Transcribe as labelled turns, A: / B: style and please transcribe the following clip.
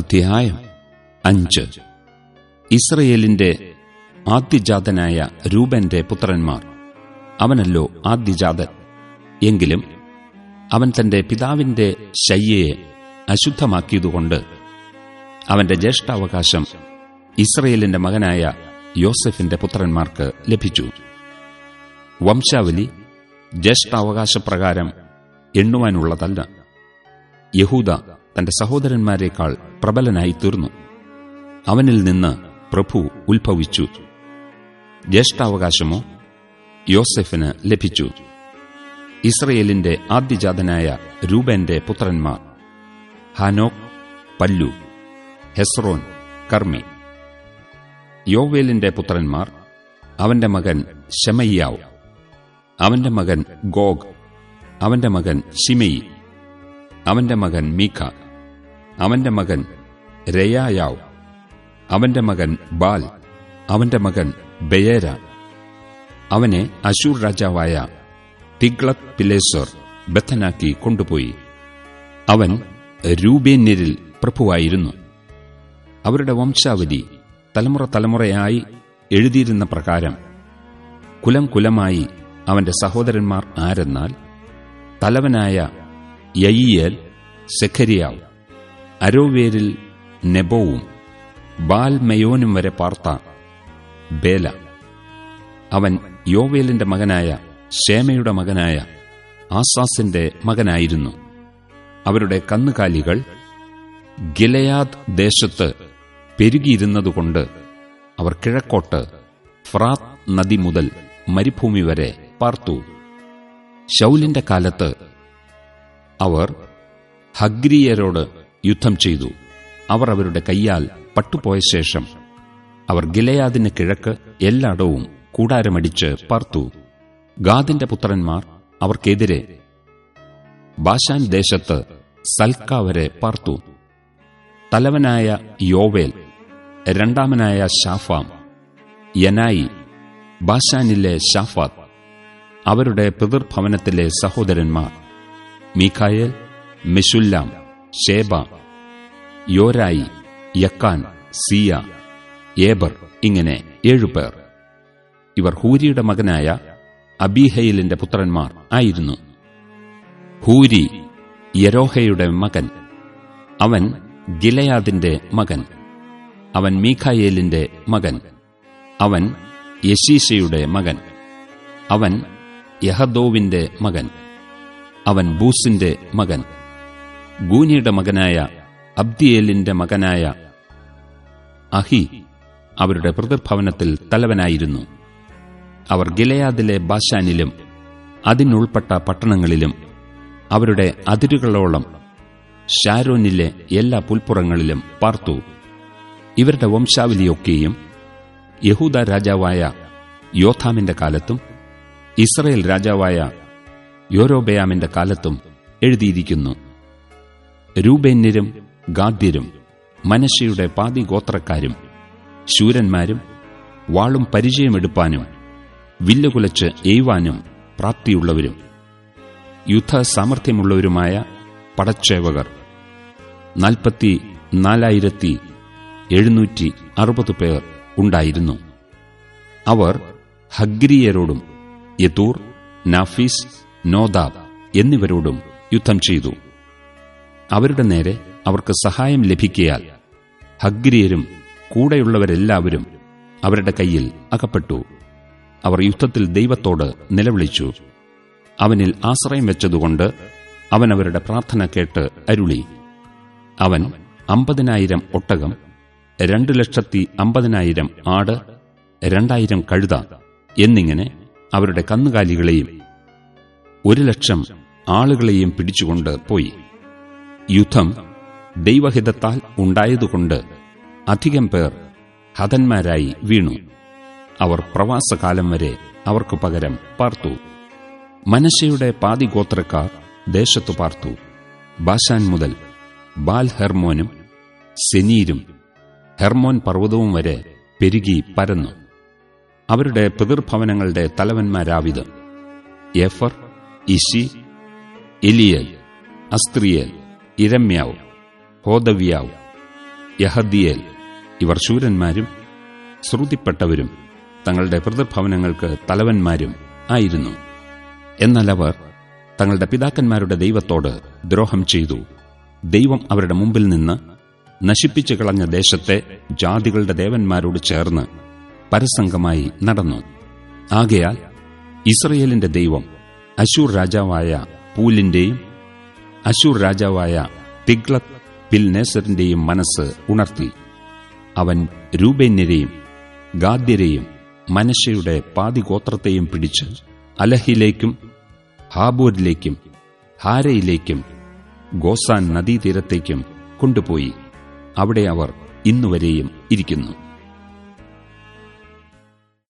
A: അധ്യായം അഞ്ച്. ഇസ്രയേലിന്റെ ആദ്യജാതനായ രൂപന്റെ പുത്രന്മാർ. അവനല്ലോ ആദ്യജാതൻ. എങ്കിലും അവൻ തന്റെ പിതാവിന്റെ ശയ്യയെ അശുദ്ധമാക്കിയതുകൊണ്ട് അവന്റെ ജ്യേഷ്ഠാവകാശം ഇസ്രയേലിന്റെ മകനായ യോസഫിന്റെ പുത്രന്മാർക്ക് ലഭിച്ചു. വംശാവലി ജ്യേഷ്ഠാവകാശപ്രകാരം എണ്ണുവാനുള്ളതല്ല. യഹൂദ തന്റെ സഹോദരന്മാരെക്കാൾ പ്രബലനായി തീർന്നു. അവനിൽ നിന്ന് പ്രഭു ഉത്ഭവിച്ചു. ജ്യേഷ്ഠാവകാശമോ? യോസെഫിന് ലഭിച്ചു. ഇസ്രയേലിന്റെ ആദ്യജാതനായ രൂപന്റെ പുത്രന്മാർ ഹാനോക് പല്ലു ഹെസ്രോൻ കർമ്മി. യോവേലിന്റെ പുത്രന്മാർ അവന്റെ മകൻ ശമയ്യാവ് അവന്റെ മകൻ ഗോഗ് അവന്റെ മകൻ ഷിമയി അവന്റെ മകൻ മീഖ. അവന്റെ മകൻ രയായാവ്. അവന്റെ മകൻ ബാൽ. അവന്റെ മകൻ ബയേര. അവനെ അശൂർ രാജാവായ തിഗ്ലത് പിലേസർ ബത്തനാക്കി കൊണ്ടുപോയി. അവൻ രൂപേന്യരിൽ പ്രഭുവായിരുന്നു. അവരുടെ വംശാവലി തലമുറ തലമുറയായി എഴുതിയിരുന്ന പ്രകാരം കുലം കുലമായി അവന്റെ സഹോദരന്മാർ ആരെന്നാൽ തലവനായ യയ്യൽ സെഖരിയാവ്. അരോവേരിൽ നെബോവും ബാൽമയോനും വരെ പാർത്ത ബേല. അവൻ യോവേലിന്റെ മകനായ ഷേമയുടെ മകനായ ആസാസിന്റെ മകനായിരുന്നു. അവരുടെ കന്നുകാലികൾ ഗിലയാദ് ദേശത്ത് പെരുകിയിരുന്നതുകൊണ്ട് അവർ കിഴക്കോട്ട് ഫ്രാത്ത് നദി മുതൽ മരുഭൂമി വരെ പാർത്തു. ശൗലിന്റെ കാലത്ത് അവർ ഹഗ്രിയരോട് യുദ്ധം ചെയ്തു. അവർ അവരുടെ കയ്യാൽ പട്ടുപോയ ശേഷം അവർ ഗിലയാദിന് കിഴക്ക് എല്ലായിടവും കൂടാരമടിച്ച് പാർത്തു. ഗാദിന്റെ പുത്രന്മാർ അവർക്കെതിരെ ബാഷാൻ ദേശത്ത് സൽക്ക വരെ പാർത്തു. തലവനായ യോവേൽ രണ്ടാമനായ ഷാഫാം യനായി ബാഷാനിലെ ഷാഫാത്ത് അവരുടെ പിതൃഭവനത്തിലെ സഹോദരന്മാർ മീഖായേൽ മിഷുല്ലാം ഷേബ യോരായി യക്കാൻ സിയ ഏബർ ഇങ്ങനെ ഏഴുപേർ ഇവർ ഹൂരിയുടെ മകനായ അബീഹയിലിന്റെ പുത്രന്മാർ ആയിരുന്നു. ഹൂരി യരോഹയുടെ മകൻ. അവൻ ഗിലയാദിന്റെ മകൻ. അവൻ മീഖായേലിന്റെ മകൻ. അവൻ യശീഷയുടെ മകൻ. അവൻ യഹദോവിന്റെ മകൻ. അവൻ ബൂസിന്റെ മകൻ. ഗൂനിയുടെ മകനായ അബ്ദിയേലിന്റെ മകനായ അഹി അവരുടെ പിതൃഭവനത്തിൽ തലവനായിരുന്നു. അവർ ഗിലയാദിലെ ബാഷാനിലും അതിനുൾപ്പെട്ട പട്ടണങ്ങളിലും അവരുടെ അതിരുകളോളം ഷാരോനിലെ എല്ലാ പുൽപ്പുറങ്ങളിലും പാർത്തു. ഇവരുടെ വംശാവലിയൊക്കെയും യഹൂദ രാജാവായ യോഥാമിന്റെ കാലത്തും ഇസ്രയേൽ രാജാവായ യോരോബയാമിന്റെ കാലത്തും എഴുതിയിരിക്കുന്നു. രൂപേന്യരും ഗാദ്യരും മനശയുടെ പാതി ഗോത്രക്കാരും ശൂരന്മാരും വാളും പരിചയമെടുപ്പാനും വില്ലുകുലച്ച് എയ്വാനും പ്രാപ്തിയുള്ളവരും യുദ്ധ സാമർഥ്യമുള്ളവരുമായ പടച്ചേവകർ. നാൽപ്പത്തി നാലായിരത്തി എഴുന്നൂറ്റി അറുപത് പേർ ഉണ്ടായിരുന്നു. അവർ ഹഗ്രിയരോടും യതൂർ നാഫീസ് നോദാബ് എന്നിവരോടും യുദ്ധം ചെയ്തു. അവരുടെ നേരെ അവർക്ക് സഹായം ലഭിക്കയാൽ ഹഗ്രിയരും കൂടെയുള്ളവരെല്ലാവരും അവരുടെ കയ്യിൽ അകപ്പെട്ടു. അവർ യുദ്ധത്തിൽ ദൈവത്തോട് നിലവിളിച്ചു. അവനിൽ ആശ്രയം വെച്ചതുകൊണ്ട് അവൻ അവരുടെ പ്രാർത്ഥന കേട്ട് അരുളി. അവൻ അമ്പതിനായിരം ഒട്ടകം രണ്ടു ലക്ഷത്തി അമ്പതിനായിരം ആട് രണ്ടായിരം കഴുത എന്നിങ്ങനെ അവരുടെ കന്നുകാലികളെയും ഒരു ലക്ഷം ആളുകളെയും പിടിച്ചുകൊണ്ട് പോയി. യുദ്ധം ദൈവഹിതത്താൽ ഉണ്ടായതുകൊണ്ട് അധികം പേർ ഹതന്മാരായി വീണു. അവർ പ്രവാസകാലം വരെ അവർക്ക് പകരം പാർത്തു. മനശയുടെ പാതിഗോത്രക്കാർ ദേശത്തു പാർത്തു. ബാഷാൻ മുതൽ ബാൽ ഹെർമോനും സെനീരും ഹെർമോൻ പർവതവും വരെ പെരുകി പരന്നു. അവരുടെ പിതൃഭവനങ്ങളുടെ തലവന്മാരാവിത്. എഫർ ഇഷി എലിയൽ അസ്ത്രിയൽ ഇരമ്യാവ്. ഹോദവ്യാവ് യഹദിയേൽ. ഇവർ ശൂരന്മാരും ശ്രുതിപ്പെട്ടവരും തങ്ങളുടെ പിതൃഭവനങ്ങൾക്ക് തലവന്മാരും ആയിരുന്നു. എന്നാൽ അവർ തങ്ങളുടെ പിതാക്കന്മാരുടെ ദൈവത്തോട് ദ്രോഹം ചെയ്തു. ദൈവം അവരുടെ മുമ്പിൽ നിന്ന് നശിപ്പിച്ചു കളഞ്ഞ ദേശത്തെ ജാതികളുടെ ദേവന്മാരോട് ചേർന്ന് പരസംഗമായി നടന്നു. ആകയാൽ ഇസ്രയേലിന്റെ ദൈവം അശൂർ രാജാവായ പൂലിന്റെയും അശൂർ രാജാവായ തിഗ്ലത് പിൽനേസറിന്റെയും മനസ്സ് ഉണർത്തി. അവൻ രൂപേന്യരെയും ഗാദ്യരെയും മനശയുടെ പാതിഗോത്രത്തെയും പിടിച്ച് അലഹിലേക്കും ഹാബൂരിലേക്കും ഹാരയിലേക്കും ഗോസാൻ നദീതീരത്തേക്കും കൊണ്ടുപോയി. അവിടെ അവർ ഇന്നുവരെയും ഇരിക്കുന്നു.